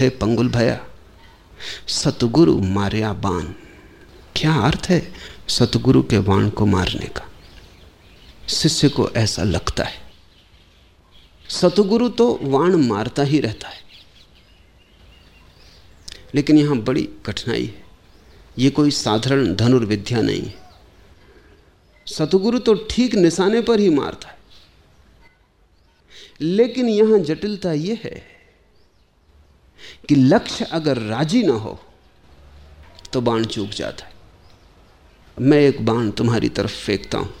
थे पंगुल भया। सतगुरु मारिया बाण। क्या अर्थ है सतगुरु के वाण को मारने का? शिष्य को ऐसा लगता है। सतगुरु तो वाण मारता ही रहता है। लेकिन यहाँ बड़ी कठिनाई है। ये कोई साधारण धनुर्विद्या नहीं है। सतगुरु तो ठीक निशाने पर ही मारता है। लेकिन यहाँ जटिलता यह है कि लक्ष्य अगर राज़ी ना हो तो बाण चूक जाता है। मैं एक बाण तुम्हारी तरफ़ फेंकता हूँ।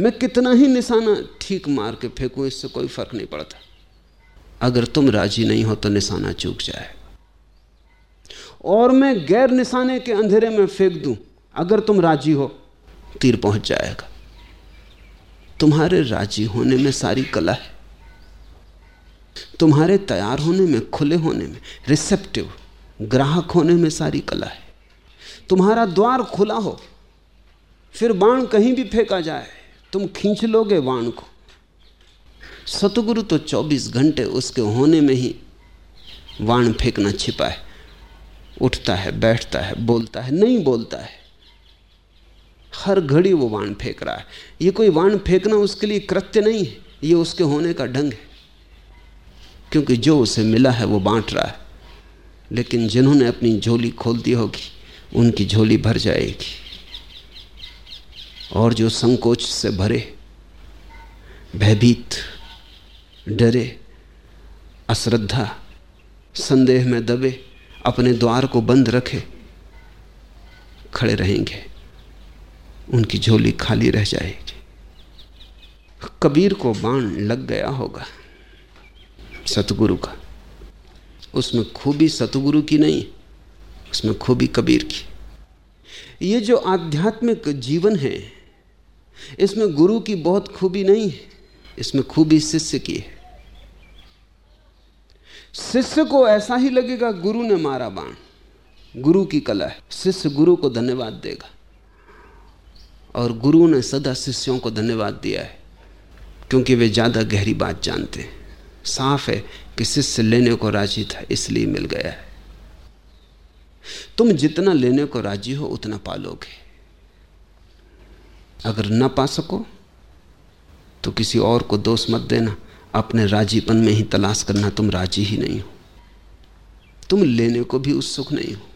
मैं कितना ही निशाना ठीक मार के फेंकूं, इससे कोई फ़र्क नहीं पड़ता। अगर तुम राज़ी नहीं हो तो निशाना चूक जाए। और मैं गैर निशाने के अंधेरे में फेंक दूँ, अगर तुम राज़ी हो, तीर पहुँच जाएगा। तुम्हारे राज़ी होने में सारी कला है। तुम्हारे तैयार होने में, खुले होने में रिसेप्टिव ग्राहक होने में सारी कला है। तुम्हारा द्वार खुला हो, फिर बाण कहीं भी फेंका जाए, तुम खींच लोगे बाण को। सतगुरु तो 24 घंटे उसके होने में ही वाण फेंकना छिपा है उठता है, बैठता है, बोलता है, नहीं बोलता है। हर घड़ी वो वाण फेंक रहा है। ये कोई वाण फेंकना उसके लिए कृत्य नहीं है, ये उसके होने का ढंग है। क्योंकि जो उसे मिला है वो बांट रहा है। लेकिन जिन्होंने अपनी झोली खोल दी होगी, उनकी झोली भर जाएगी। और जो संकोच से भरे, भयभीत, डरे, अश्रद्धा, संदेह में दबे, अपने द्वार को बंद रखे, खड़े रहेंगे। उनकी झोली खाली रह जाएगी। कबीर को बाण लग गया होगा। सतगुरु का। उसमें खूबी सतगुरु की नहीं, उसमें खूबी कबीर की। ये जो आध्यात्मिक जीवन है, इसमें गुरु की बहुत खूबी नहीं है, इसमें खूबी शिष्य की है। शिष्य को ऐसा ही लगेगा, गुरु ने मारा बाण, गुरु की कला है। शिष्य गुरु को धन्यवाद देगा, और गुरु ने सदा शिष्यों को धन्यवाद दिया है, क्योंकि वे ज़्यादा गहरी बात जानते हैं। साफ़ है कि शिष्य लेने को राज़ी था, इसलिए मिल गया है। तुम जितना लेने को राज़ी हो, उतना पालोगे। अगर न पा सको तो किसी और को दोष मत देना। अपने राजीपन में ही तलाश करना, तुम राज़ी ही नहीं हो। तुम लेने को भी उत्सुक नहीं हो।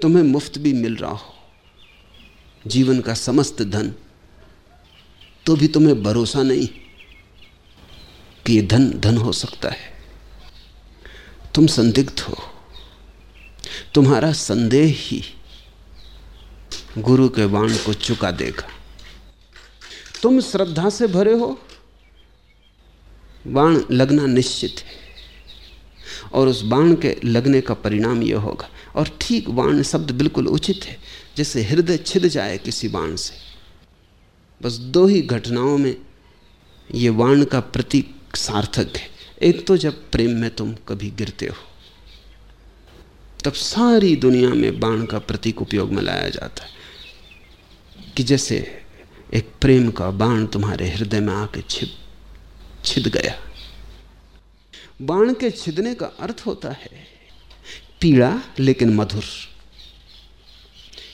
तुम्हें मुफ़्त भी मिल रहा हो। जीवन का समस्त धन तो भी तुम्हें भरोसा नहीं। कि ये धन धन हो सकता है। तुम संदिग्ध हो। तुम्हारा संदेह ही गुरु के बाण को चुका देगा। तुम श्रद्धा से भरे हो। बाण लगना निश्चित है। और उस बाण के लगने का परिणाम यह होगा। और ठीक बाण शब्द बिल्कुल उचित है, जैसे हृदय छिद जाए किसी बाण से। बस दो ही घटनाओं में ये बाण का प्रतीक सार्थक है। एक तो जब प्रेम में तुम कभी गिरते हो, तब सारी दुनिया में बाण का प्रतीक उपयोग में लाया जाता है कि जैसे एक प्रेम का बाण तुम्हारे हृदय में आके छिप छिद गया। बाण के छिदने का अर्थ होता है पीड़ा लेकिन मधुर।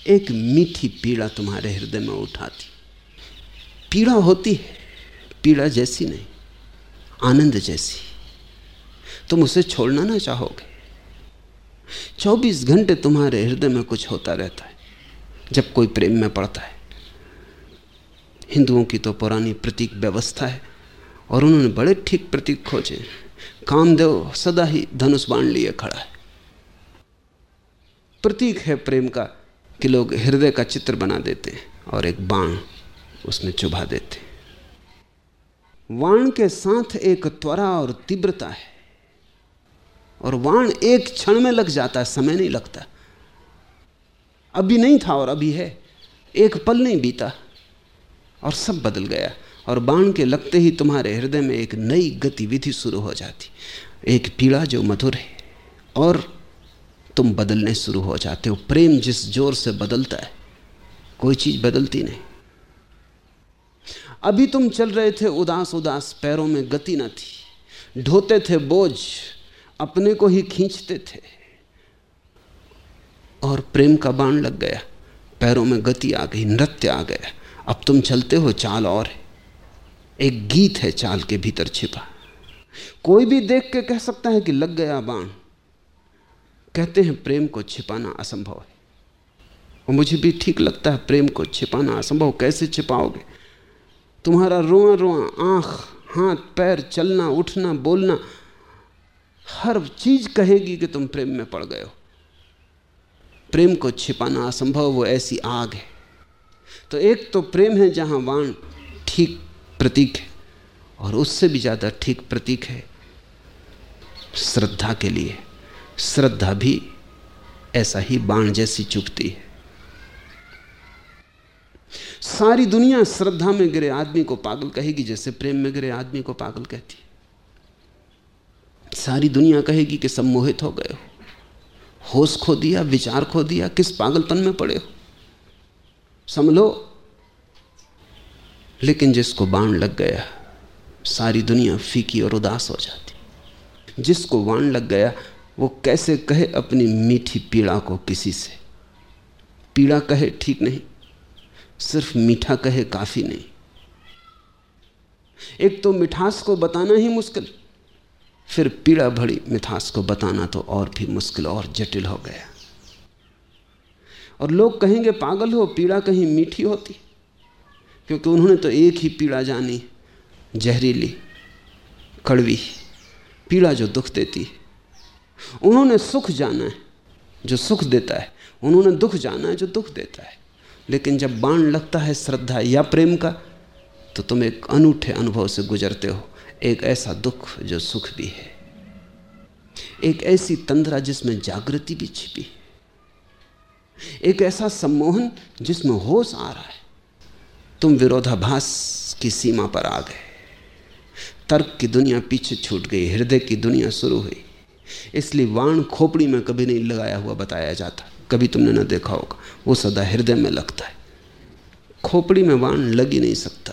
एक मीठी पीड़ा तुम्हारे हृदय में उठाती। पीड़ा होती है, पीड़ा जैसी नहीं। आनंद जैसी। तुम उसे छोड़ना ना चाहोगे। 24 घंटे तुम्हारे हृदय में कुछ होता रहता है, जब कोई प्रेम में पड़ता है। हिंदुओं की तो पुरानी प्रतीक व्यवस्था है, और उन्होंने बड़े ठीक प्रतीक खोजे। कामदेव सदा ही धनुष बाण लिए खड़ा है। प्रतीक है प्रेम का कि लोग हृदय का चित्र बना देते हैं और एक बाण उसमें चुभा देते वाण के साथ एक त्वरा और तीव्रता है। और वाण एक क्षण में लग जाता है, समय नहीं लगता। अभी नहीं था और अभी है। एक पल नहीं बीता और सब बदल गया। और बाण के लगते ही तुम्हारे हृदय में एक नई गतिविधि शुरू हो जाती। एक पीड़ा जो मधुर है और तुम बदलने शुरू हो जाते हो। प्रेम जिस ज़ोर से बदलता है, कोई चीज़ बदलती नहीं। अभी तुम चल रहे थे उदास उदास, पैरों में गति न थी। ढोते थे बोझ, अपने को ही खींचते थे। और प्रेम का बाण लग गया, पैरों में गति आ गई, नृत्य आ गया। अब तुम चलते हो चाल और। है एक गीत है चाल के भीतर छिपा। कोई भी देख के कह सकता है कि लग गया बाण। कहते हैं प्रेम को छिपाना असंभव है। और मुझे भी ठीक लगता है प्रेम को छिपाना असंभव। कैसे छिपाओगे? तुम्हारा रोआ रोआ आँख, हाथ, पैर, चलना, उठना, बोलना, हर चीज़ कहेगी कि तुम प्रेम में पड़ गए हो। प्रेम को छिपाना असंभव, वो ऐसी आग है। तो एक तो प्रेम है जहाँ वाण ठीक प्रतीक है, और उससे भी ज़्यादा ठीक प्रतीक है श्रद्धा के लिए। श्रद्धा भी ऐसा ही बाण जैसी चुपती है। सारी दुनिया श्रद्धा में गिरे, आदमी को पागल कहेगी, जैसे प्रेम में गिरे, आदमी को पागल कहती सारी दुनिया कहेगी कि सम्मोहित हो गए हो। होश खो दिया, विचार खो दिया, किस पागलपन में पड़े हो? समझो। लेकिन जिसको बाण लग गया, सारी दुनिया फीकी और उदास हो जाती। जिसको बाण लग गया, वो कैसे कहे अपनी मीठी पीड़ा को किसी से? पीड़ा कहे, ठीक नहीं। सिर्फ़ मीठा कहे काफ़ी नहीं। एक तो मिठास को बताना ही मुश्किल, फिर पीड़ा भरी मिठास को बताना तो और भी मुश्किल और जटिल हो गया। और लोग कहेंगे, पागल हो, पीड़ा कहीं मीठी होती? क्योंकि उन्होंने तो एक ही पीड़ा जानी, जहरीली, कड़वी, पीड़ा जो दुख देती उन्होंने सुख जाना है जो सुख देता है, उन्होंने दुख जाना है जो दुख देता है। लेकिन जब बाण लगता है श्रद्धा या प्रेम का तो तुम एक अनूठे अनुभव से गुजरते हो। एक ऐसा दुख जो सुख भी है। एक ऐसी तंद्रा जिसमें जागृति भी छिपी है। एक ऐसा सम्मोहन जिसमें होश आ रहा है। तुम विरोधाभास की सीमा पर आ गए। तर्क की दुनिया पीछे छूट गई, हृदय की दुनिया शुरू हुई। इसलिए वाण खोपड़ी में कभी नहीं लगाया हुआ बताया जाता। कभी तुमने ना देखा होगा। वो सदा हृदय में लगता है। खोपड़ी में वाण लग ही नहीं सकता।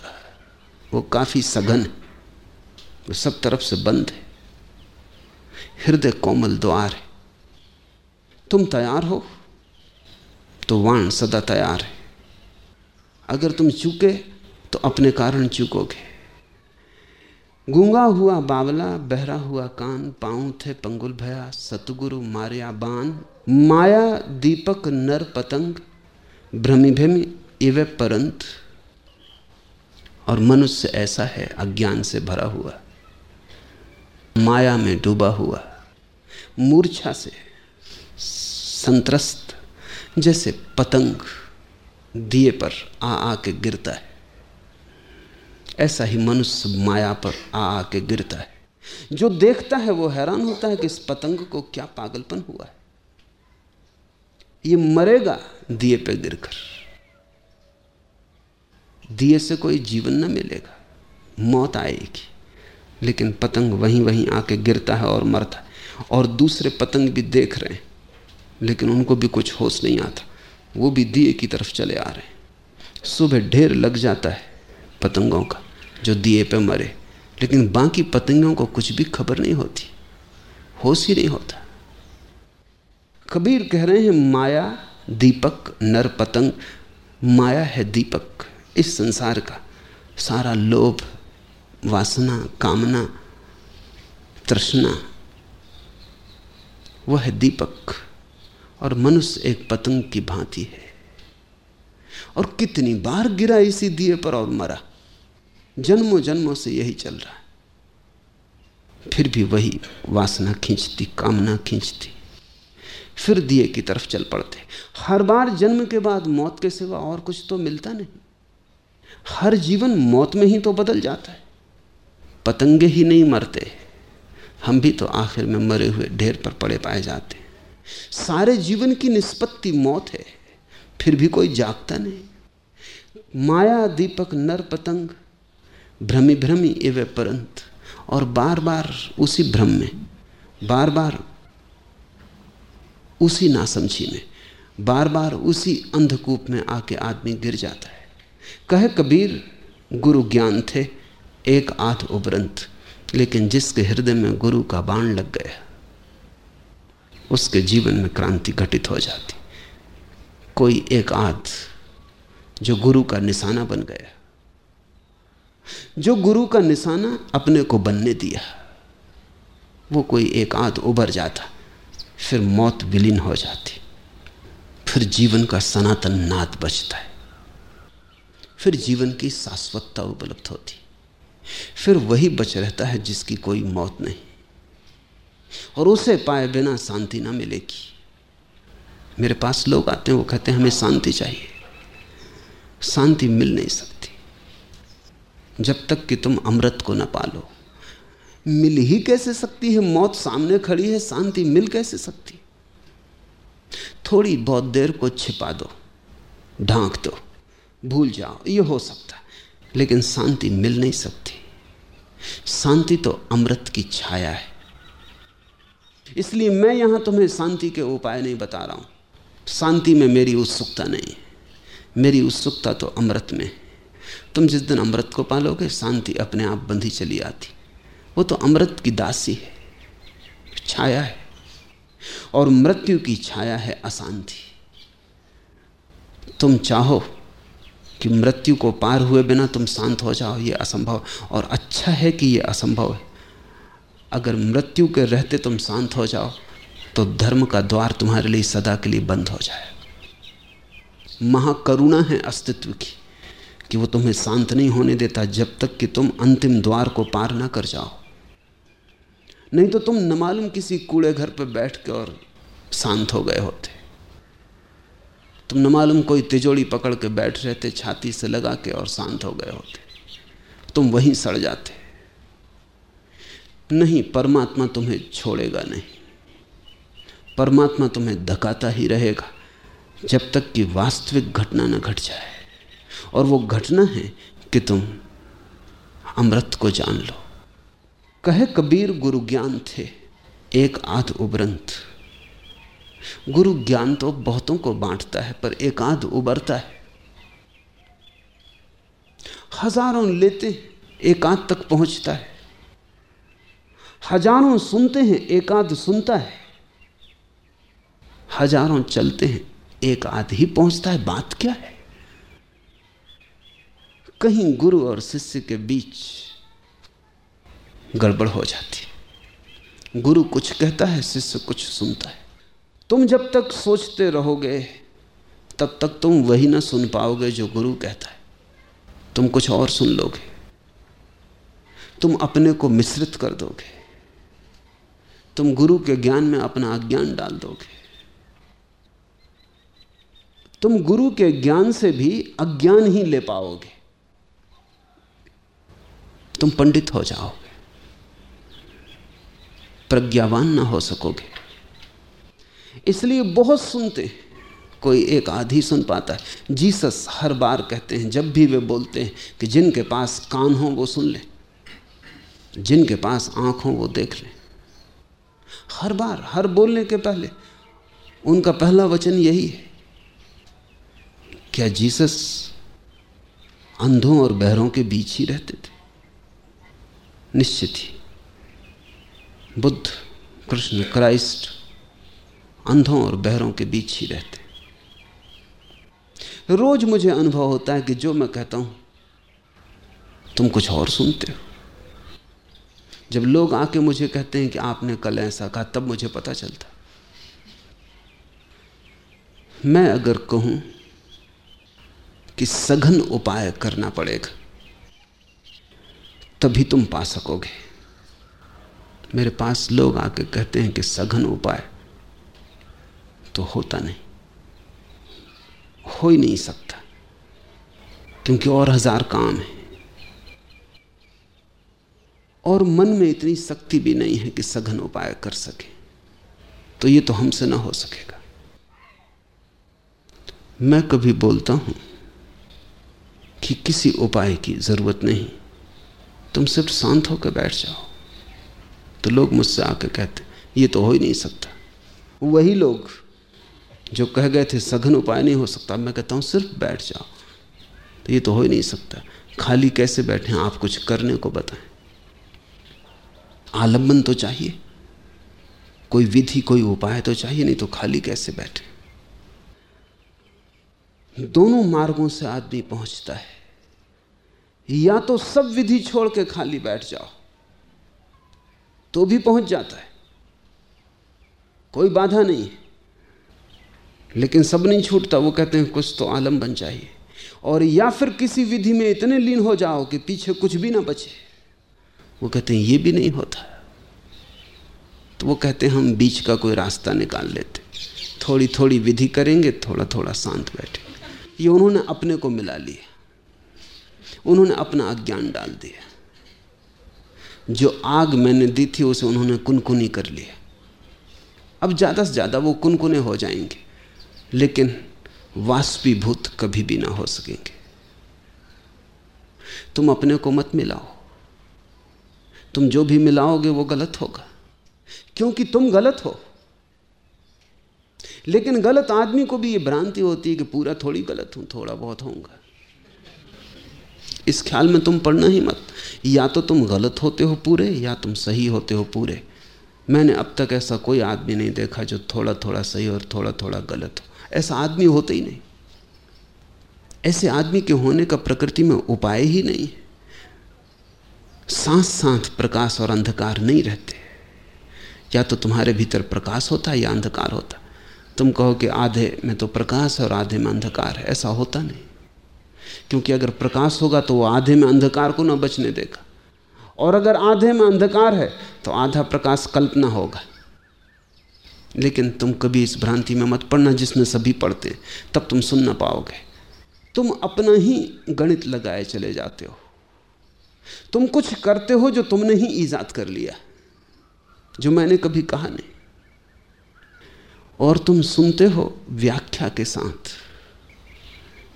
वो काफ़ी सघन है। वो सब तरफ़ से बंद है। हृदय कोमल द्वार है। तुम तैयार हो तो वाण सदा तैयार है। अगर तुम चूके तो अपने कारण चूकोगे। गूँगा हुआ बावला, बहरा हुआ कान पाऊँ थे पंगुल भया, सतगुरु मारिया बान माया दीपक नर पतंग, भ्रमि भ्रमि इवे परंत। और मनुष्य ऐसा है, अज्ञान से भरा हुआ, माया में डूबा हुआ, मूर्छा से संतरस्त, जैसे पतंग दिए पर आ आ के गिरता है। ऐसा ही मनुष्य माया पर आ आके गिरता है। जो देखता है वो हैरान होता है कि इस पतंग को क्या पागलपन हुआ है। ये मरेगा दिए पे गिरकर। दिए से कोई जीवन न मिलेगा, मौत आएगी। लेकिन पतंग वहीं वहीं आके गिरता है और मरता है। और दूसरे पतंग भी देख रहे हैं, लेकिन उनको भी कुछ होश नहीं आता। वो भी दिए की तरफ़ चले आ रहे हैं। सुबह ढेर लग जाता है पतंगों का। जो दिए पे मरे। लेकिन बाकी पतंगों को कुछ भी खबर नहीं होती। होश ही नहीं होता। कबीर कह रहे हैं, माया दीपक, नर पतंग, माया है दीपक। इस संसार का सारा लोभ, वासना, कामना, तृष्णा, वह है दीपक। और मनुष्य एक पतंग की भांति है। और कितनी बार गिरा इसी दिए पर और मरा। जन्मों जन्मों से यही चल रहा है। फिर भी वही वासना खींचती, कामना खींचती। फिर दिए की तरफ़ चल पड़ते। हर बार जन्म के बाद मौत के सिवा और कुछ तो मिलता नहीं। हर जीवन मौत में ही तो बदल जाता है। पतंगे ही नहीं मरते। हम भी तो आखिर में मरे हुए ढेर पर पड़े पाए जाते। हैं सारे जीवन की निष्पत्ति मौत है। फिर भी कोई जागता नहीं। माया दीपक नर पतंग भ्रमी भ्रमी एवं परंत, और बार बार उसी भ्रम में, बार बार उसी नासमझी में, बार बार उसी अंधकूप में आके आदमी गिर जाता है। कहे कबीर, गुरु ज्ञान थे, एक आध उबरंत लेकिन जिसके हृदय में गुरु का बाण लग गया, उसके जीवन में क्रांति घटित हो जाती। कोई एक आध जो गुरु का निशाना बन गया जो गुरु का निशाना अपने को बनने दिया। वो कोई एक आध उभर जाता, फिर मौत विलीन हो जाती। फिर जीवन का सनातन नाद बचता है। फिर जीवन की शाश्वतता उपलब्ध होती। फिर वही बच रहता है जिसकी कोई मौत नहीं। और उसे पाए बिना शांति ना मिलेगी। मेरे पास लोग आते हैं, वो कहते हैं, हमें शांति चाहिए। शांति मिल नहीं सकती। जब तक कि तुम अमृत को न पालो। मिल ही कैसे सकती है? मौत सामने खड़ी है, शांति मिल कैसे सकती? थोड़ी बहुत देर को छिपा दो, ढांक दो, भूल जाओ, ये हो सकता है, लेकिन शांति मिल नहीं सकती। शांति तो अमृत की छाया है। इसलिए मैं यहाँ तुम्हें शांति के उपाय नहीं बता रहा हूँ। शांति में मेरी उत्सुकता नहीं है। मेरी उत्सुकता तो अमृत में तुम जिस दिन अमृत को पालोगे, शांति अपने आप बंधी चली आती। वो तो अमृत की दासी है, छाया है, और मृत्यु की छाया है अशांति। तुम चाहो कि मृत्यु को पार हुए बिना तुम शांत हो जाओ, ये असंभव, और अच्छा है कि ये असंभव है। अगर मृत्यु के रहते तुम शांत हो जाओ तो धर्म का द्वार तुम्हारे लिए सदा के लिए बंद हो जाए महाकरुणा है अस्तित्व की। कि वो तुम्हें शांत नहीं होने देता जब तक कि तुम अंतिम द्वार को पार ना कर जाओ। नहीं तो तुम न मालूम किसी कूड़े घर पर बैठ के और शांत हो गए होते। तुम न मालूम कोई तिजोड़ी पकड़ के बैठ रहे थे छाती से लगा के और शांत हो गए होते। तुम वहीं सड़ जाते। नहीं, परमात्मा तुम्हें छोड़ेगा नहीं। परमात्मा तुम्हें धकाता ही रहेगा जब तक कि वास्तविक घटना न घट जाए। और वो घटना है कि तुम अमृत को जान लो। कहे कबीर गुरु ज्ञान थे, एक आध उबरंत। गुरु ज्ञान तो बहुतों को बांटता है, पर एक आध उबरता है। हज़ारों लेते एक आध तक पहुँचता है। हज़ारों सुनते हैं, एक आध सुनता है। हज़ारों चलते हैं, एक आध ही पहुँचता है। बात क्या है? कहीं गुरु और शिष्य के बीच गड़बड़ हो जाती है। गुरु कुछ कहता है, शिष्य कुछ सुनता है। तुम जब तक सोचते रहोगे, तब तक तुम वही ना सुन पाओगे जो गुरु कहता है। तुम कुछ और सुन लोगे। तुम अपने को मिश्रित कर दोगे। तुम गुरु के ज्ञान में अपना अज्ञान डाल दोगे। तुम गुरु के ज्ञान से भी अज्ञान ही ले पाओगे। तुम पंडित हो जाओगे। प्रज्ञावान ना हो सकोगे। इसलिए बहुत सुनते हैं। कोई एक आधी सुन पाता है। जीसस हर बार कहते हैं, जब भी वे बोलते हैं कि जिनके पास कान हो वो सुन ले। जिनके पास आँख हो वो देख ले। हर बार, हर बोलने के पहले उनका पहला वचन यही है। क्या जीसस अंधों और बहरों के बीच ही रहते थे? निश्चित ही। बुद्ध, कृष्ण, क्राइस्ट अंधों और बहरों के बीच ही रहते रोज मुझे अनुभव होता है कि जो मैं कहता हूँ, तुम कुछ और सुनते हो। जब लोग आके मुझे कहते हैं कि आपने कल ऐसा कहा, तब मुझे पता चलता। मैं अगर कहूँ कि सघन उपाय करना पड़ेगा तभी तुम पा सकोगे। मेरे पास लोग आके कहते हैं कि सघन उपाय तो होता नहीं। हो ही नहीं सकता, क्योंकि और हज़ार काम है। और मन में इतनी शक्ति भी नहीं है कि सघन उपाय कर सके तो ये तो हमसे ना हो सकेगा। मैं कभी बोलता हूँ कि किसी उपाय की ज़रूरत नहीं। तुम सिर्फ़ शांत होकर बैठ जाओ। तो लोग मुझसे आकर कहते, ये तो हो ही नहीं सकता। वही लोग जो कह गए थे, सघन उपाय नहीं हो सकता, मैं कहता हूँ, सिर्फ़ बैठ जाओ। तो ये तो हो ही नहीं सकता। खाली कैसे बैठे आप कुछ करने को बताएँ। आलंबन तो चाहिए। कोई विधि, कोई उपाय तो चाहिए, नहीं तो खाली कैसे बैठे? दोनों मार्गों से आदमी पहुँचता है। या तो सब विधि छोड़ के खाली बैठ जाओ तो भी पहुँच जाता है। कोई बाधा नहीं है। लेकिन सब नहीं छूटता, वो कहते हैं, कुछ तो आलम बन चाहिए और या फिर किसी विधि में इतने लीन हो जाओ कि पीछे कुछ भी ना बचे। वो कहते हैं, ये भी नहीं होता। तो वो कहते हैं, हम बीच का कोई रास्ता निकाल लेते। थोड़ी थोड़ी विधि करेंगे थोड़ा थोड़ा शांत बैठे ये उन्होंने अपने को मिला लिया। उन्होंने अपना अज्ञान डाल दिया। जो आग मैंने दी थी, उसे उन्होंने कुनकुनी कर लिया अब ज़्यादा से ज़्यादा वो कुनकुने हो जाएँगे, लेकिन वाष्पीभूत कभी भी ना हो सकेंगे। तुम अपने को मत मिलाओ। तुम जो भी मिलाओगे, वो गलत होगा। क्योंकि तुम गलत हो। लेकिन गलत आदमी को भी ये भ्रांति होती है कि पूरा थोड़ी गलत हूँ, थोड़ा बहुत होऊँगा। इस ख्याल में तुम पढ़ना ही मत। या तो तुम गलत होते हो पूरे, या तुम सही होते हो पूरे। मैंने अब तक ऐसा कोई आदमी नहीं देखा जो थोड़ा थोड़ा सही और थोड़ा थोड़ा गलत हो। ऐसा आदमी होते ही नहीं। ऐसे आदमी के होने का प्रकृति में उपाय ही नहीं है। सांस सांस प्रकाश और अंधकार नहीं रहते। या तो तुम्हारे भीतर प्रकाश होता है या अंधकार होता। तुम कहो कि आधे में तो प्रकाश और आधे में अंधकार है ऐसा होता नहीं। क्योंकि अगर प्रकाश होगा तो वो आधे में अंधकार को ना बचने देगा। और अगर आधे में अंधकार है तो आधा प्रकाश कल्पना होगा। लेकिन तुम कभी इस भ्रांति में मत पढ़ना जिसमें सभी पढ़ते, तब तुम सुन ना पाओगे। तुम अपना ही गणित लगाए चले जाते हो। तुम कुछ करते हो जो तुमने ही ईजाद कर लिया, जो मैंने कभी कहा नहीं। और तुम सुनते हो व्याख्या के साथ।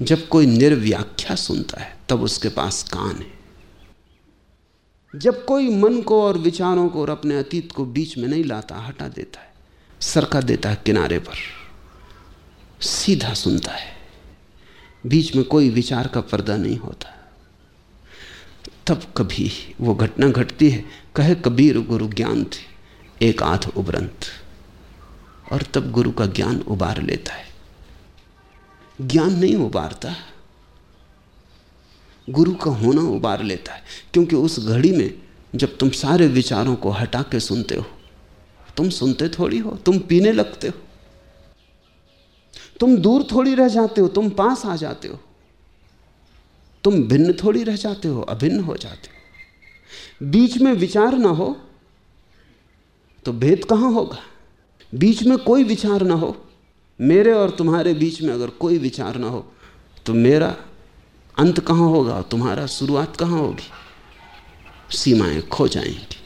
जब कोई निर्व्याख्या सुनता है, तब उसके पास कान है। जब कोई मन को और विचारों को और अपने अतीत को बीच में नहीं लाता, हटा देता है, सरका देता है किनारे पर, सीधा सुनता है। बीच में कोई विचार का पर्दा नहीं होता। तब कभी वो घटना घटती है, कहे कबीर गुरु ज्ञान थे, एक आध उबरंत और तब गुरु का ज्ञान उबार लेता है। ज्ञान नहीं उबारता। गुरु का होना उबार लेता है, क्योंकि उस घड़ी में जब तुम सारे विचारों को हटा के सुनते हो, तुम सुनते थोड़ी हो, तुम पीने लगते हो। तुम दूर थोड़ी रह जाते हो, तुम पास आ जाते हो। तुम भिन्न थोड़ी रह जाते हो, अभिन्न हो जाते हो। बीच में विचार ना हो तो भेद कहाँ होगा? बीच में कोई विचार ना हो मेरे और तुम्हारे बीच में अगर कोई विचार ना हो तो मेरा अंत कहाँ होगा तुम्हारा शुरुआत कहाँ होगी? सीमाएँ खो जाएँगी।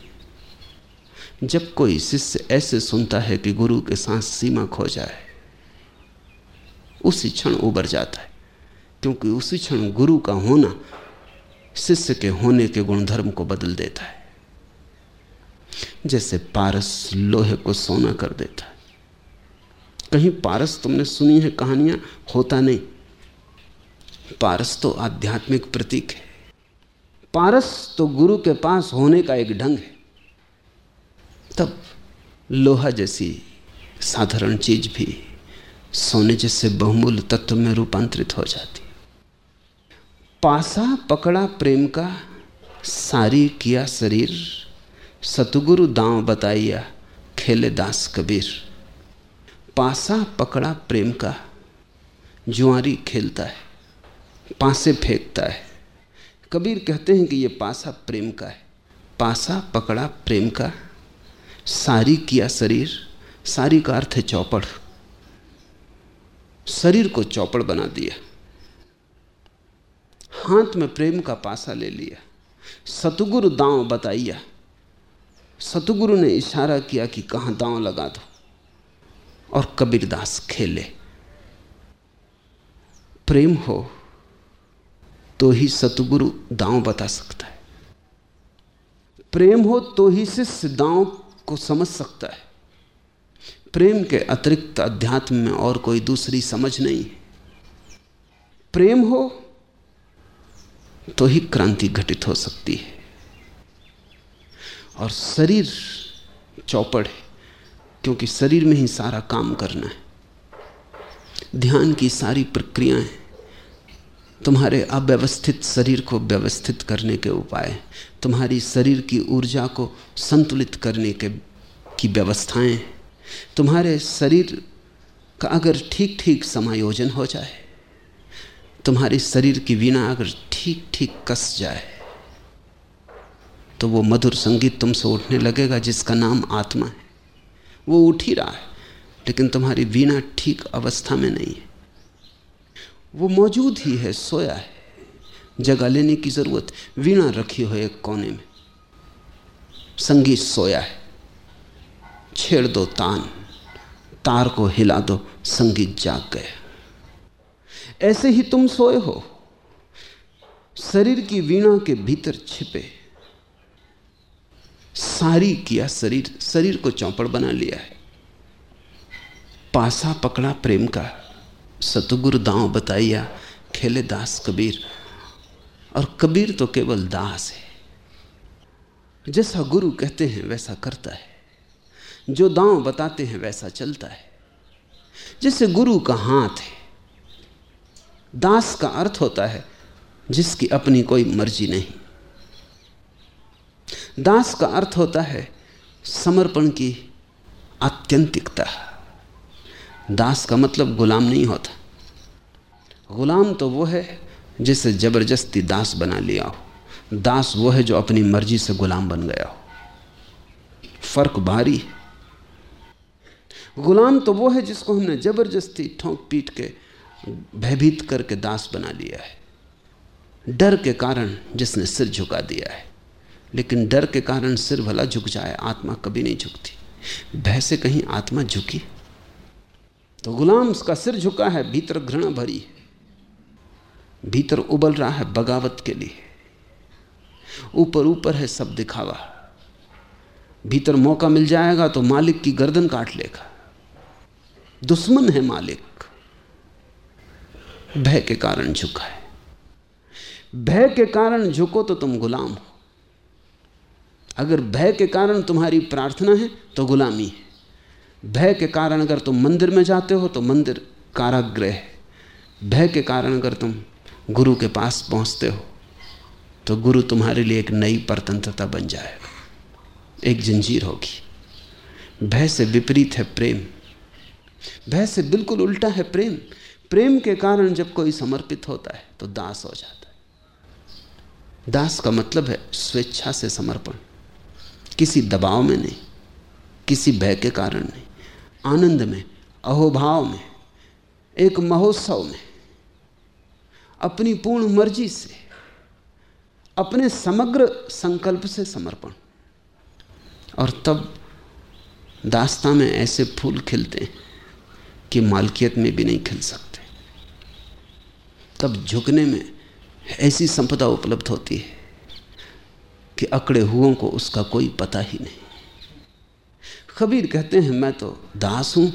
जब कोई शिष्य ऐसे सुनता है कि गुरु के साथ सीमा खो जाए, उसी क्षण उबर जाता है। क्योंकि उसी क्षण गुरु का होना शिष्य के होने के गुणधर्म को बदल देता है। जैसे पारस लोहे को सोना कर देता है। कहीं पारस तुमने सुनी है कहानियाँ? होता नहीं। पारस तो आध्यात्मिक प्रतीक है। पारस तो गुरु के पास होने का एक ढंग है। तब लोहा जैसी साधारण चीज़ भी सोने जैसे बहुमूल्य तत्व में रूपांतरित हो जाती। पासा पकड़ा प्रेम का सारी किया शरीर। सतगुरु दांव बताइया, खेले दास कबीर। पासा पकड़ा प्रेम का, जुआरी खेलता है, पासे फेंकता है। कबीर कहते हैं कि यह पासा प्रेम का है। पासा पकड़ा प्रेम का, सारी किया शरीर, सारी का अर्थ है चौपड़। शरीर को चौपड़ बना दिया। हाथ में प्रेम का पासा ले लिया। सतगुरु दांव बताइया। सतगुरु ने इशारा किया कि कहाँ दांव लगा दो? और कबीरदास खेले। प्रेम हो तो ही सतगुरु दांव बता सकता है। प्रेम हो तो ही शिष्य दांव को समझ सकता है। प्रेम के अतिरिक्त अध्यात्म में और कोई दूसरी समझ नहीं है। प्रेम हो तो ही क्रांति घटित हो सकती है। और शरीर चौपड़ है। क्योंकि शरीर में ही सारा काम करना है। ध्यान की सारी प्रक्रियाएँ तुम्हारे अव्यवस्थित शरीर को व्यवस्थित करने के उपाय, तुम्हारी शरीर की ऊर्जा को संतुलित करने के की व्यवस्थाएँ। तुम्हारे शरीर का अगर ठीक ठीक समायोजन हो जाए, तुम्हारे शरीर की वीणा अगर ठीक ठीक कस जाए तो वो मधुर संगीत तुमसे उठने लगेगा जिसका नाम आत्मा है। वो उठ ही रहा है, लेकिन तुम्हारी वीणा ठीक अवस्था में नहीं है। वो मौजूद ही है, सोया है। जगह लेने की ज़रूरत, वीणा रखी हो एक कोने में। संगीत सोया है। छेड़ दो तान, तार को हिला दो संगीत जाग गया। ऐसे ही तुम सोए हो। शरीर की वीणा के भीतर छिपे। सारी किया, शरीर शरीर को चौपड़ बना लिया है। पासा पकड़ा प्रेम का, सतगुरु दांव बताइया, खेले दास कबीर। और कबीर तो केवल दास है। जैसा गुरु कहते हैं, वैसा करता है। जो दांव बताते हैं, वैसा चलता है। जैसे गुरु का हाथ है, दास का अर्थ होता है, जिसकी अपनी कोई मर्ज़ी नहीं। दास का अर्थ होता है समर्पण की आत्यंतिकता। दास का मतलब गुलाम नहीं होता। गुलाम तो वो है जिसे ज़बरदस्ती दास बना लिया हो। दास वो है जो अपनी मर्ज़ी से गुलाम बन गया हो। फ़र्क भारी। गुलाम तो वो है जिसको हमने ज़बरदस्ती ठोंक पीट के भयभीत करके दास बना लिया है। डर के कारण जिसने सिर झुका दिया है। लेकिन डर के कारण सिर भला झुक जाए, आत्मा कभी नहीं झुकती। भय से कहीं आत्मा झुकी। तो गुलाम उसका सिर झुका है, भीतर घृणा भरी है। भीतर उबल रहा है बगावत के लिए। ऊपर ऊपर है सब दिखावा। भीतर मौका मिल जाएगा तो मालिक की गर्दन काट लेगा। दुश्मन है मालिक। भय के कारण झुका है। भय के कारण झुको तो तुम गुलाम हो। अगर भय के कारण तुम्हारी प्रार्थना है तो गुलामी है। भय के कारण अगर तुम मंदिर में जाते हो तो मंदिर काराग्रह है। भय के कारण अगर तुम गुरु के पास पहुँचते हो तो गुरु तुम्हारे लिए एक नई परतंत्रता बन जाएगा। एक जंजीर होगी। भय से विपरीत है प्रेम। भय से बिल्कुल उल्टा है प्रेम। प्रेम के कारण जब कोई समर्पित होता है तो दास हो जाता है। दास का मतलब है स्वेच्छा से समर्पण। किसी दबाव में नहीं, किसी भय के कारण नहीं, आनंद में, अहोभाव में, एक महोत्सव में, अपनी पूर्ण मर्ज़ी से, अपने समग्र संकल्प से समर्पण। और तब दास्ता में ऐसे फूल खिलते हैं कि मालकियत में भी नहीं खिल सकते। तब झुकने में ऐसी संपदा उपलब्ध होती है। कि अकड़े हुओं को उसका कोई पता ही नहीं। कबीर कहते हैं, मैं तो दास हूँ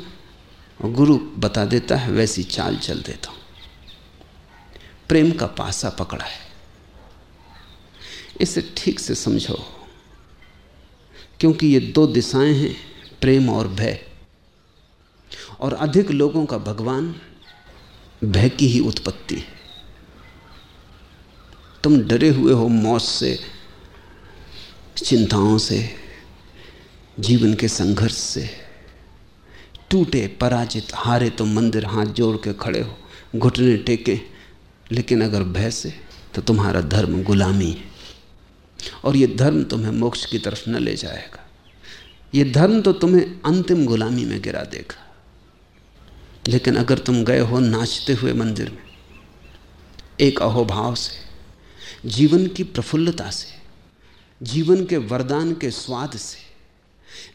गुरु बता देता है, वैसी चाल चल देता हूँ। प्रेम का पासा पकड़ा है। इसे ठीक से समझो, क्योंकि ये दो दिशाएँ हैं, प्रेम और भय। और अधिक लोगों का भगवान भय की ही उत्पत्ति है। तुम डरे हुए हो मौत से चिंताओं से, जीवन के संघर्ष से, टूटे, पराजित, हारे तो मंदिर हाथ जोड़ के खड़े हो, घुटने टेके, लेकिन अगर भय से तो तुम्हारा धर्म गुलामी है। और ये धर्म तुम्हें मोक्ष की तरफ़ न ले जाएगा। ये धर्म तो तुम्हें अंतिम गुलामी में गिरा देगा। लेकिन अगर तुम गए हो नाचते हुए मंदिर में, एक अहोभाव से, जीवन की प्रफुल्लता से जीवन के वरदान के स्वाद से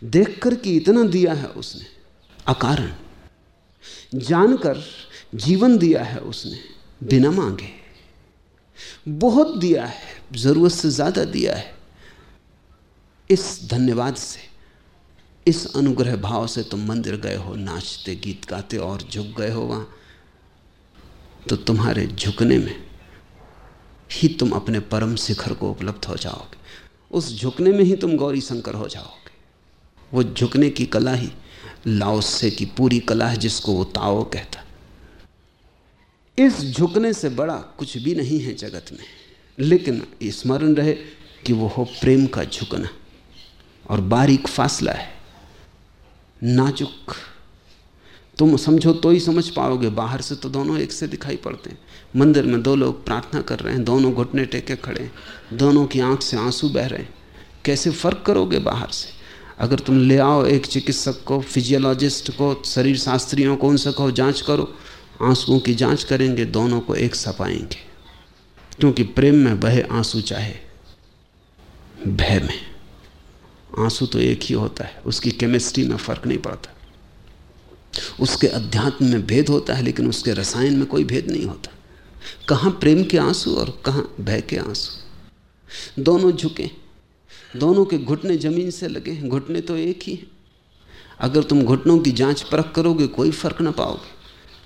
देखकर कि इतना दिया है उसने, अकारण। जानकर जीवन दिया है उसने, बिना मांगे। बहुत दिया है, ज़रूरत से ज़्यादा दिया है। इस धन्यवाद से, इस अनुग्रह भाव से तुम मंदिर गए हो, नाचते, गीत गाते और झुक गए हो वहाँ। तो तुम्हारे झुकने में ही तुम अपने परम शिखर को उपलब्ध हो जाओगे। उस झुकने में ही तुम गौरी शंकर हो जाओगे। वो झुकने की कला ही लाओसे की पूरी कला है जिसको वो ताओ कहता। इस झुकने से बड़ा कुछ भी नहीं है जगत में, लेकिन स्मरण रहे कि वो हो प्रेम का झुकना। और बारीक फासला है, नाजुक तुम समझो तो ही समझ पाओगे। बाहर से तो दोनों एक से दिखाई पड़ते हैं। मंदिर में दो लोग प्रार्थना कर रहे हैं, दोनों घुटने टेके खड़े हैं, दोनों की आँख से आँसू बह रहे हैं। कैसे फ़र्क करोगे बाहर से? अगर तुम ले आओ एक चिकित्सक को फिजियोलॉजिस्ट को, शरीर शास्त्रियों को, उनसे कहो, जाँच करो। आंसुओं की जाँच करेंगे, दोनों को एक सपाएँगे। क्योंकि प्रेम में बहे आँसू चाहे भय में। आँसू तो एक ही होता है, उसकी केमिस्ट्री में फ़र्क नहीं पड़ता। उसके अध्यात्म में भेद होता है, लेकिन उसके रसायन में कोई भेद नहीं होता। कहाँ प्रेम के आँसू और कहाँ भय के आँसू? दोनों झुके, दोनों के घुटने ज़मीन से लगे हैं, घुटने तो एक ही हैं। अगर तुम घुटनों की जाँच परख करोगे, कोई फ़र्क ना पाओगे।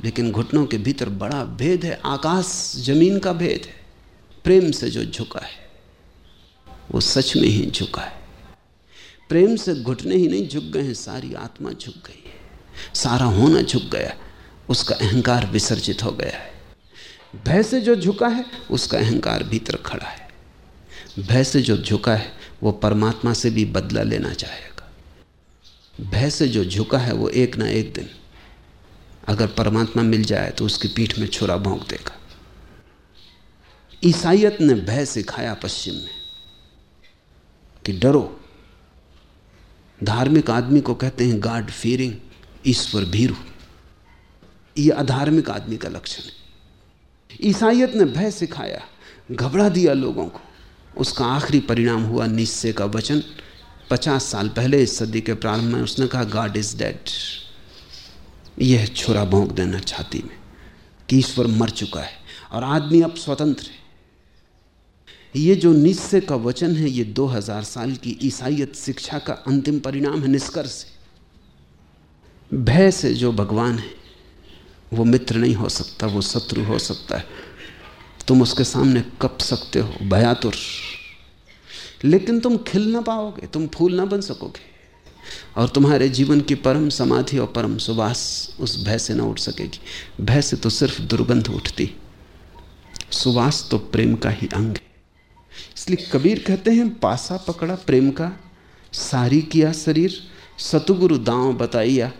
लेकिन घुटनों के भीतर बड़ा भेद है, आकाश ज़मीन का भेद है, प्रेम से जो झुका है, वो सच में ही झुका है। प्रेम से घुटने ही नहीं, झुक गए हैं, सारी आत्मा झुक गई है। सारा होना झुक गया। उसका अहंकार विसर्जित हो गया है। भय से जो झुका है, उसका अहंकार भीतर खड़ा है। भय से जो झुका है, वो परमात्मा से भी बदला लेना चाहेगा। भय से जो झुका है, वो एक ना एक दिन अगर परमात्मा मिल जाए तो उसकी पीठ में छुरा भोंक देगा। ईसाइयत ने भय सिखाया पश्चिम में कि डरो। धार्मिक आदमी को कहते हैं गाड फीरिंग ईश्वर भीरू ये अधार्मिक आदमी का लक्षण है। ईसाइयत ने भय सिखाया, घबरा दिया लोगों को। उसका आखिरी परिणाम हुआ निश्चय का वचन। पचास साल पहले इस सदी के प्रारंभ में उसने कहा गॉड इज़ डेड यह छुरा भोंक देना छाती में, कि ईश्वर मर चुका है और आदमी अब स्वतंत्र है। ये जो निश्चय का वचन है, ये 2000 साल की ईसाइयत शिक्षा का अंतिम परिणाम है निष्कर्ष भय से जो भगवान है, वो मित्र नहीं हो सकता, वो शत्रु हो सकता है। तुम उसके सामने कप सकते हो, भयातुर। लेकिन तुम खिल ना पाओगे, तुम फूल ना बन सकोगे। और तुम्हारे जीवन की परम समाधि और परम सुबास उस भय से ना उठ सकेगी। भय से तो सिर्फ़ दुर्गंध उठती। सुबास तो प्रेम का ही अंग है। इसलिए कबीर कहते हैं, पासा पकड़ा प्रेम का, सारी किया शरीर, सतुगुरु दांव बताइया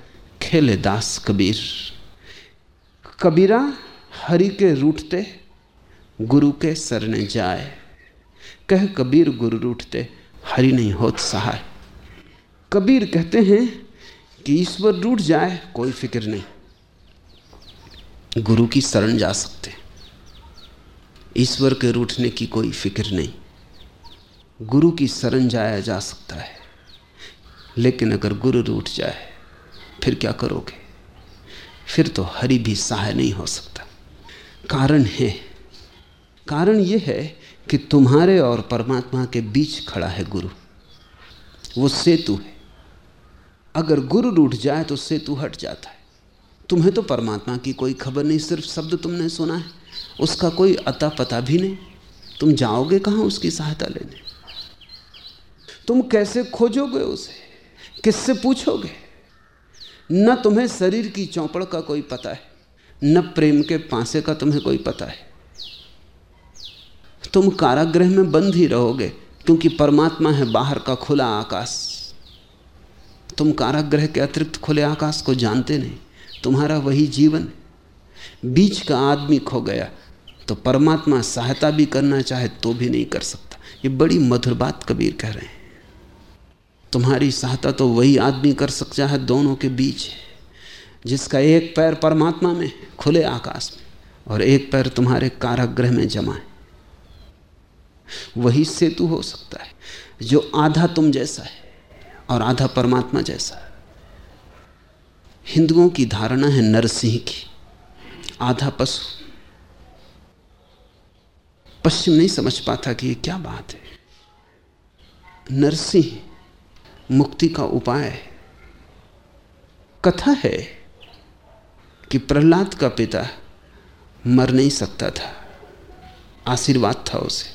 खेले दास कबीर। कबीरा हरि के रूठते गुरु के सरने जाए। कह कबीर गुरु रूठते हरि नहीं होत सहाय। कबीर कहते हैं कि ईश्वर रूठ जाए, कोई फ़िक्र नहीं। गुरु की शरण जा सकते। ईश्वर के रूठने की कोई फ़िक्र नहीं। गुरु की शरण जाया जा सकता है। लेकिन अगर गुरु रूठ जाए फिर क्या करोगे? फिर तो हरि भी सहाय नहीं हो सकता। कारण है। कारण यह है कि तुम्हारे और परमात्मा के बीच खड़ा है गुरु। वो सेतु है। अगर गुरु रूठ जाए तो सेतु हट जाता है। तुम्हें तो परमात्मा की कोई खबर नहीं, सिर्फ़ शब्द तुमने सुना है। उसका कोई अता पता भी नहीं। तुम जाओगे कहाँ उसकी सहायता लेने? तुम कैसे खोजोगे उसे? किससे पूछोगे? न तुम्हें शरीर की चौपड़ का कोई पता है, न प्रेम के पांसे का तुम्हें कोई पता है। तुम कारागृह में बंद ही रहोगे, क्योंकि परमात्मा है बाहर का खुला आकाश। तुम कारागृह के अतिरिक्त खुले आकाश को जानते नहीं, तुम्हारा वही जीवन बीच का आदमी खो गया तो परमात्मा सहायता भी करना चाहे तो भी नहीं कर सकता। ये बड़ी मधुर बात कबीर कह रहे हैं। तुम्हारी सहायता तो वही आदमी कर सकता है दोनों के बीच है, जिसका एक पैर परमात्मा में, खुले आकाश में, और एक पैर तुम्हारे कारागृह में जमा है। वही सेतु हो सकता है, जो आधा तुम जैसा है और आधा परमात्मा जैसा है। हिंदुओं की धारणा है नरसिंह की, आधा पशु। पश्चिम नहीं समझ पाता कि ये क्या बात है। नरसिंह मुक्ति का उपाय है। कथा है कि प्रहलाद का पिता मर नहीं सकता था। आशीर्वाद था उसे।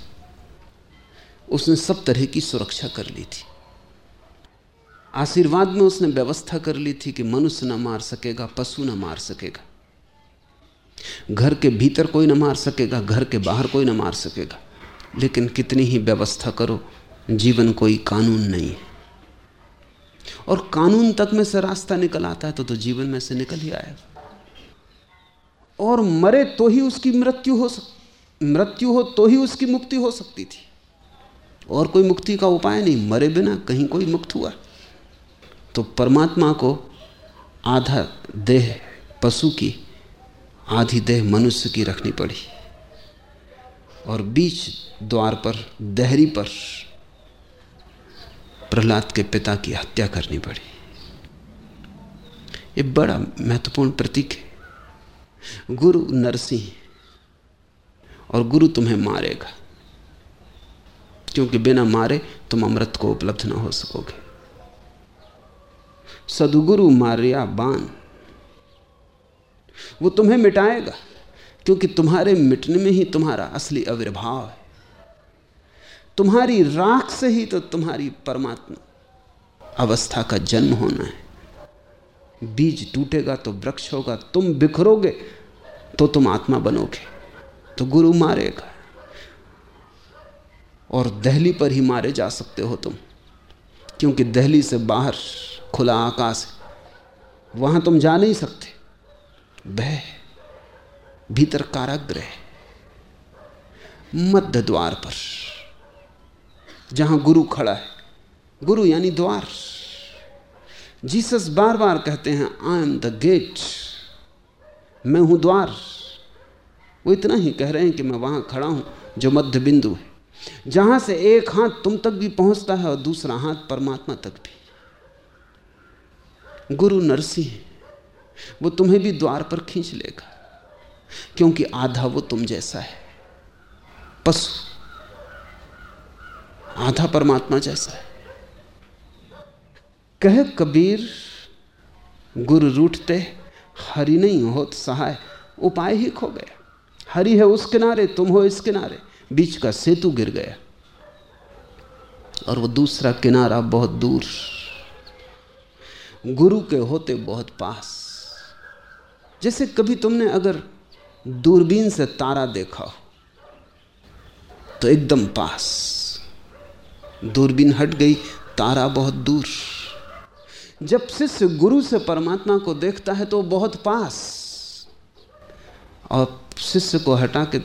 उसने सब तरह की सुरक्षा कर ली थी। आशीर्वाद में उसने व्यवस्था कर ली थी कि मनुष्य न मार सकेगा, पशु न मार सकेगा। घर के भीतर कोई न मार सकेगा, घर के बाहर कोई न मार सकेगा। लेकिन कितनी ही व्यवस्था करो, जीवन कोई कानून नहीं है। और कानून तक में से रास्ता निकल आता है तो तो जीवन में से निकल ही आएगा। और मरे तो ही उसकी मृत्यु हो सक, मृत्यु हो तो ही उसकी मुक्ति हो सकती थी। और कोई मुक्ति का उपाय नहीं, मरे बिना कहीं कोई मुक्त हुआ। तो परमात्मा को आधा देह पशु की, आधी देह मनुष्य की रखनी पड़ी। और बीच द्वार पर, देहरी पर प्रहलाद के पिता की हत्या करनी पड़ी। ये बड़ा महत्वपूर्ण प्रतीक है। गुरु नरसिंह, और गुरु तुम्हें मारेगा। क्योंकि बिना मारे तुम अमृत को उपलब्ध ना हो सकोगे। सदगुरु मारिया बान वो तुम्हें मिटाएगा, क्योंकि तुम्हारे मिटने में ही तुम्हारा असली आविर्भाव है। तुम्हारी राख से ही तो तुम्हारी परमात्मा अवस्था का जन्म होना है। बीज टूटेगा तो वृक्ष होगा, तुम बिखरोगे तो तुम आत्मा बनोगे तो गुरु मारेगा। और दहली पर ही मारे जा सकते हो तुम, क्योंकि दहली से बाहर खुला आकाश है, वहाँ तुम जा नहीं सकते। बह भीतर काराग्रह मध्य द्वार पर। जहाँ गुरु खड़ा है। गुरु यानी द्वार। जीसस बार बार कहते हैं आई एम द गेट मैं हूँ द्वार। वो इतना ही कह रहे हैं कि मैं वहाँ खड़ा हूँ, जो मध्य बिंदु है। जहाँ से एक हाथ तुम तक भी पहुँचता है और दूसरा हाथ परमात्मा तक भी। गुरु नरसिंह वो तुम्हें भी द्वार पर खींच लेगा, क्योंकि आधा वो तुम जैसा है। पशु। आधा परमात्मा जैसा है। कह कबीर, गुरु रूठते, हरि नहीं हो तो सहाय, उपाय ही खो गया। हरि है उस किनारे, तुम हो इस किनारे, बीच का सेतु गिर गया। और वो दूसरा किनारा बहुत दूर। गुरु के होते बहुत पास। जैसे कभी तुमने अगर दूरबीन से तारा देखा हो तो एकदम पास। दूरबीन हट गई, तारा बहुत दूर। जब शिष्य गुरु से परमात्मा को देखता है तो बहुत पास। और शिष्य को हटा के,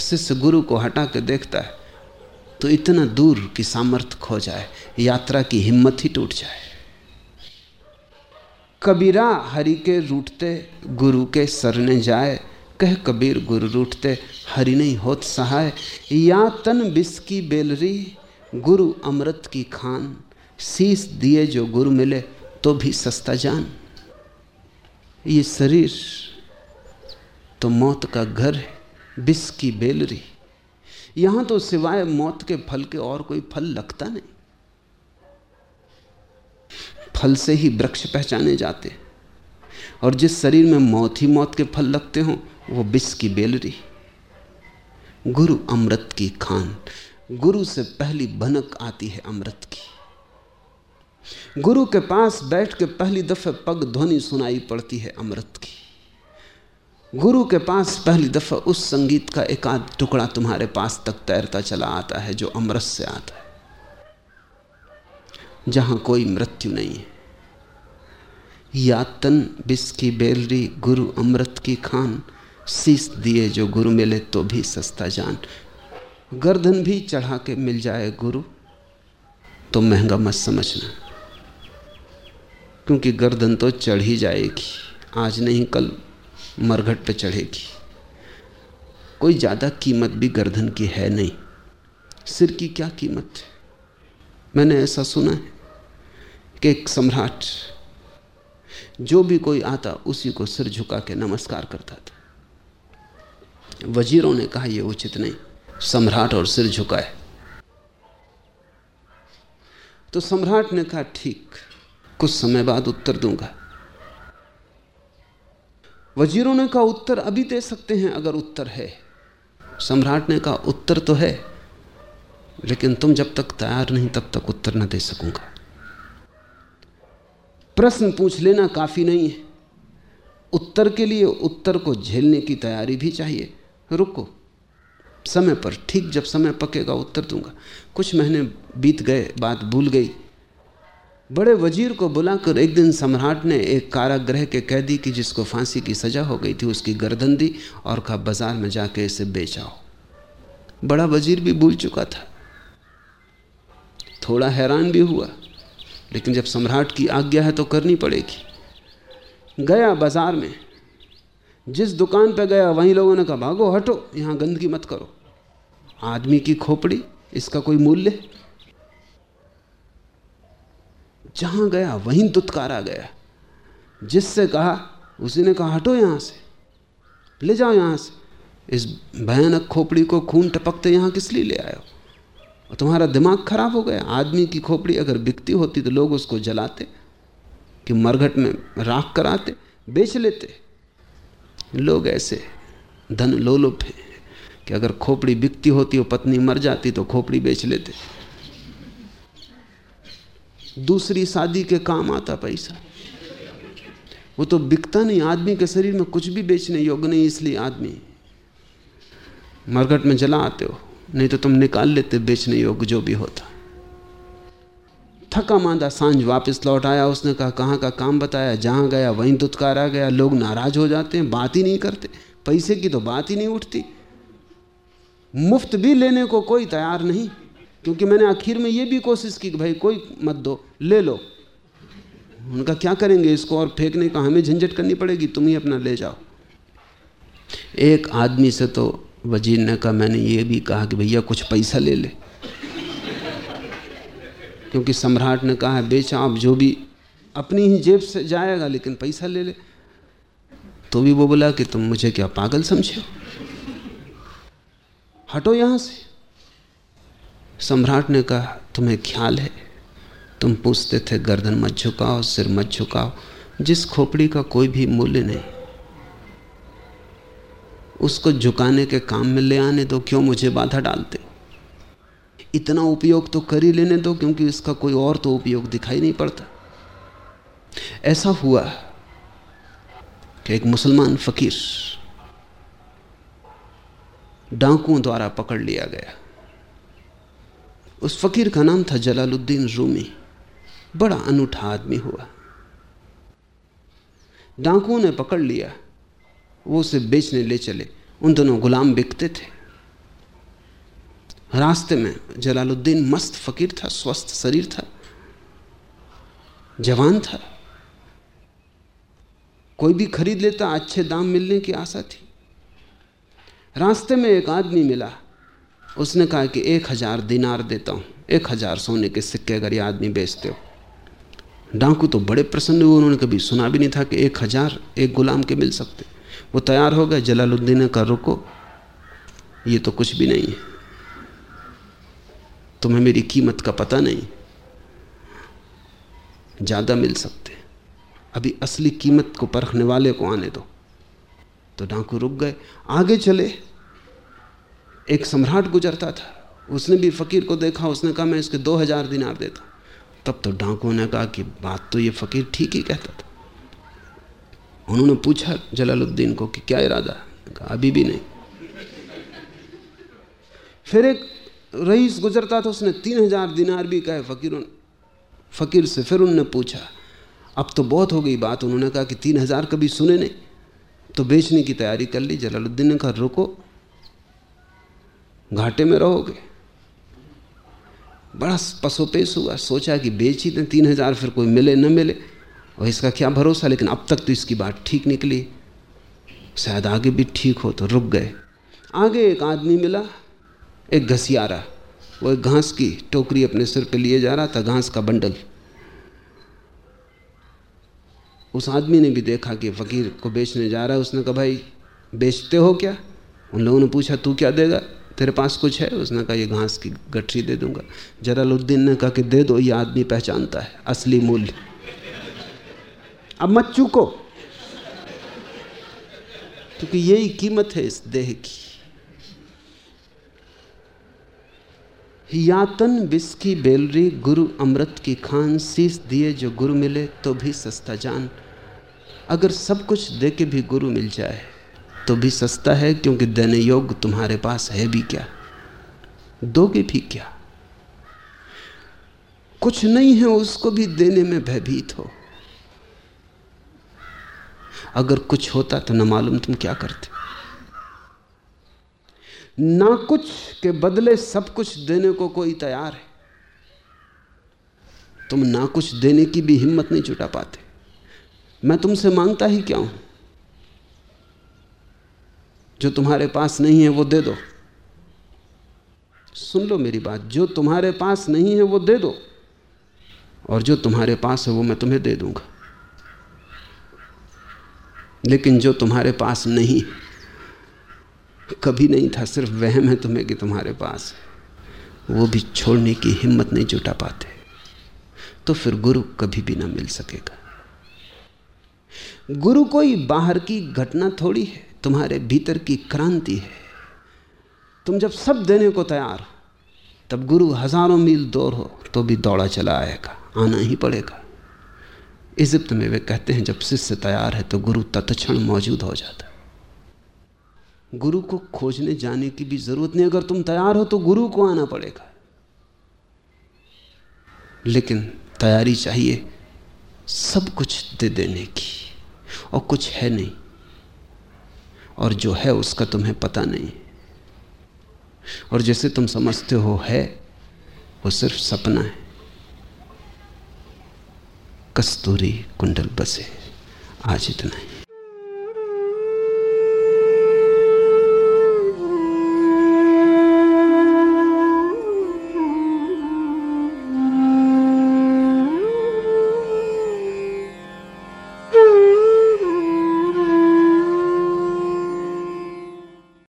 शिष्य गुरु को हटा के देखता है तो इतना दूर की सामर्थ्य खो जाए, यात्रा की हिम्मत ही टूट जाए। कबीरा हरि के रूठते गुरु के सरने जाए, कह कबीर गुरु रूठते हरि नहीं होत सहाय। या तन बिस की बेलरी गुरु अमृत की खान शीस दिए जो गुरु मिले तो भी सस्ता जान। ये शरीर तो मौत का घर है, बिस की बेलरी। यहाँ तो सिवाय मौत के फल के और कोई फल लगता नहीं। फल से ही वृक्ष पहचाने जाते। और जिस शरीर में मौत ही मौत के फल लगते हों, वो बिस की बेलरी। गुरु अमृत की खान गुरु से पहली भनक आती है अमृत की। गुरु के पास बैठ के पहली दफे पग ध्वनि सुनाई पड़ती है अमृत की। गुरु के पास पहली दफ़ा उस संगीत का एक आध टुकड़ा तुम्हारे पास तक तैरता चला आता है, जो अमृत से आता है। जहाँ कोई मृत्यु नहीं है। यातन बिस की बेलरी, गुरु अमृत की खान शीस दिए जो गुरु मिले तो भी सस्ता जान। गर्दन भी चढ़ा के मिल जाए गुरु तो महँगा मत समझना। क्योंकि गर्दन तो चढ़ ही जाएगी, आज नहीं कल मरघट पे चढ़ेगी। कोई ज़्यादा कीमत भी गर्दन की है नहीं। सिर की क्या कीमत है? मैंने ऐसा सुना है कि एक सम्राट, जो भी कोई आता, उसी को सिर झुका के नमस्कार करता था। वजीरों ने कहा यह उचित नहीं। सम्राट और सिर झुकाए। तो सम्राट ने कहा, ठीक, कुछ समय बाद उत्तर दूँगा। वजीरों ने कहा, उत्तर अभी दे सकते हैं अगर उत्तर है। सम्राट ने कहा, उत्तर तो है, लेकिन तुम जब तक तैयार नहीं, तब तक उत्तर न दे सकूँगा। प्रश्न पूछ लेना, काफ़ी नहीं है। उत्तर के लिए उत्तर को झेलने की तैयारी भी चाहिए। रुको समय पर, ठीक जब समय पकेगा, उत्तर दूँगा। कुछ महीने बीत गए, बात भूल गई। बड़े वज़ीर को बुलाकर एक दिन सम्राट ने एक कारागृह के कैदी की, जिसको फांसी की सजा हो गई थी, उसकी गर्दन दी और कहा, बाज़ार में जाके इसे बेचाओ बड़ा वज़ीर भी भूल चुका था। थोड़ा हैरान भी हुआ, लेकिन जब सम्राट की आज्ञा है तो करनी पड़ेगी। गया बाज़ार में। जिस दुकान पे गया, वहीं लोगों ने कहा, भागो, हटो, यहाँ गंदगी मत करो। आदमी की खोपड़ी, इसका कोई मूल्य? जहाँ गया, वहीं दुत्कारा गया। जिससे कहा, उसी ने कहा, हटो यहाँ से। ले जाओ यहाँ से। इस भयानक खोपड़ी को खून टपकते यहाँ किस लिए ले आयो और तुम्हारा दिमाग खराब हो गया। आदमी की खोपड़ी अगर बिकती होती तो लोग उसको जलाते, कि मरघट में राख कराते, बेच लेते। लोग ऐसे धन लोलुप हैं। कि अगर खोपड़ी बिकती होती और पत्नी मर जाती तो खोपड़ी बेच लेते। दूसरी शादी के काम आता पैसा। वो तो बिकता नहीं, आदमी के शरीर में कुछ भी बेचने योग्य नहीं, इसलिए आदमी मरघट में जला आते हो। नहीं तो तुम निकाल लेते बेचने योग्य जो भी होता। थका मांदा साँझ वापस लौट आया, उसने कहा, कहाँ का काम बताया? जहाँ गया, वहीं दुत्कारा गया। लोग नाराज़ हो जाते हैं, बात ही नहीं करते। पैसे की तो बात ही नहीं उठती। मुफ़्त भी लेने को कोई तैयार नहीं, क्योंकि मैंने आखिर में ये भी कोशिश की कि भाई कोई मत दो, ले लो। उनका क्या करेंगे इसको और फेंकने का हमें झंझट करनी पड़ेगी, तुम ही अपना ले जाओ। एक आदमी से तो वज़ीर ने कहा, मैंने ये भी कहा कि भैया कुछ पैसा ले ले। क्योंकि सम्राट ने कहा है बेचा आप जो भी अपनी ही जेब से जाएगा, लेकिन पैसा ले ले। तो भी वो बोला कि तुम मुझे क्या पागल समझे हटो यहाँ से। सम्राट ने कहा, तुम्हें ख्याल है, तुम पूछते थे, गर्दन मत झुकाओ, सिर मत झुकाओ, जिस खोपड़ी का कोई भी मूल्य नहीं। उसको झुकाने के काम में ले आने दो, क्यों मुझे बाधा डालते? इतना उपयोग तो कर ही लेने दो, क्योंकि इसका कोई और तो उपयोग दिखाई नहीं पड़ता। ऐसा हुआ कि एक मुसलमान फकीर डाकुओं द्वारा पकड़ लिया गया। उस फकीर का नाम था जलालुद्दीन रूमी। बड़ा अनूठा आदमी हुआ। डाकुओं ने पकड़ लिया। वो उसे बेचने ले चले। उन दोनों गुलाम बिकते थे। रास्ते में जलालुद्दीन मस्त फकीर था, स्वस्थ शरीर था, जवान था। कोई भी खरीद लेता, अच्छे दाम मिलने की आशा थी। रास्ते में एक आदमी मिला। उसने कहा कि एक हज़ार दिनार देता हूँ। एक हज़ार सोने के सिक्के अगर ये आदमी बेचते हो। डाकू तो बड़े प्रसन्न हुए। उन्होंने कभी सुना भी नहीं था कि एक हज़ार एक गुलाम के मिल सकते। वो तैयार हो गए। जलालुद्दीन का रुको, ये तो कुछ भी नहीं है। तुम्हें मेरी कीमत का पता नहीं। ज़्यादा मिल सकते। अभी असली कीमत को परखने वाले को आने दो। तो डाकू रुक गए। आगे चले। एक सम्राट गुजरता था। उसने भी फकीर को देखा। उसने कहा, मैं इसके दो हज़ार दिनार देता। तब तो डाकू ने कहा कि, बात तो ये फकीर ठीक ही कहता था। उन्होंने पूछा जलालुद्दीन को कि, क्या इरादा कहा, अभी भी नहीं। फिर एक रईस गुजरता था। उसने तीन हज़ार दिनार भी कहे फकीरों फकीर से। फिर उनने पूछा, अब तो बहुत हो गई बात। उन्होंने कहा कि, तीन हज़ार कभी सुने नहीं। तो बेचने की तैयारी कर ली, जलालुद्दीन ने कहा, रुको, घाटे में रहोगे। बड़ा पसोपेश हुआ, सोचा कि बेच ही दें, तीन हज़ार फिर कोई मिले, न मिले, और इसका क्या भरोसा? लेकिन अब तक तो इसकी बात ठीक निकली। शायद आगे भी ठीक हो तो रुक गए। आगे एक आदमी मिला, एक घसियारा, वो एक घास की टोकरी अपने सिर पे लिए जा रहा था, घास का बंडल। उस आदमी ने भी देखा कि फकीर को बेचने जा रहा है। उसने कहा, भाई, बेचते हो क्या? उन लोगों ने पूछा, तू क्या देगा? तेरे पास कुछ है? उसने कहा, ये घास की गठरी दे दूँगा। जलालुद्दीन ने कहा कि, दे दो, ये आदमी पहचानता है, असली मूल्य। अब मत चूको, क्योंकि यही कीमत है इस देह की। यातन विष की बेलरी गुरु अमृत की खान शीस दिए जो गुरु मिले तो भी सस्ता जान। अगर सब कुछ दे के भी गुरु मिल जाए तो भी सस्ता है, क्योंकि देने योग्य तुम्हारे पास है भी क्या? दोगे भी क्या? कुछ नहीं है, उसको भी देने में भयभीत हो। अगर कुछ होता तो न मालूम तुम क्या करते। ना कुछ के बदले सब कुछ देने को कोई तैयार है। तुम ना कुछ देने की भी हिम्मत नहीं जुटा पाते। मैं तुमसे माँगता ही क्या हूँ? जो तुम्हारे पास नहीं है वो दे दो। सुन लो मेरी बात, जो तुम्हारे पास नहीं है वो दे दो। और जो तुम्हारे पास है वो मैं तुम्हें दे दूँगा। लेकिन जो तुम्हारे पास नहीं, कभी नहीं था, सिर्फ़ वहम है तुम्हें कि तुम्हारे पास। वो भी छोड़ने की हिम्मत नहीं जुटा पाते। तो फिर गुरु कभी भी ना मिल सकेगा। गुरु कोई बाहर की घटना थोड़ी है, तुम्हारे भीतर की क्रांति है। तुम जब सब देने को तैयार हो, तब गुरु हज़ारों मील दूर हो तो भी दौड़ा चला आएगा, आना ही पड़ेगा। इजिप्त में वे कहते हैं, जब शिष्य तैयार है तो गुरु तत्क्षण मौजूद हो जाता गुरु को खोजने जाने की भी ज़रूरत नहीं, अगर तुम तैयार हो तो गुरु को आना पड़ेगा। लेकिन तैयारी चाहिए सब कुछ दे देने की। और कुछ है नहीं। और जो है उसका तुम्हें पता नहीं। और जैसे तुम समझते हो है, वो सिर्फ़ सपना है। कस्तूरी कुंडल बसे। आज इतना ही।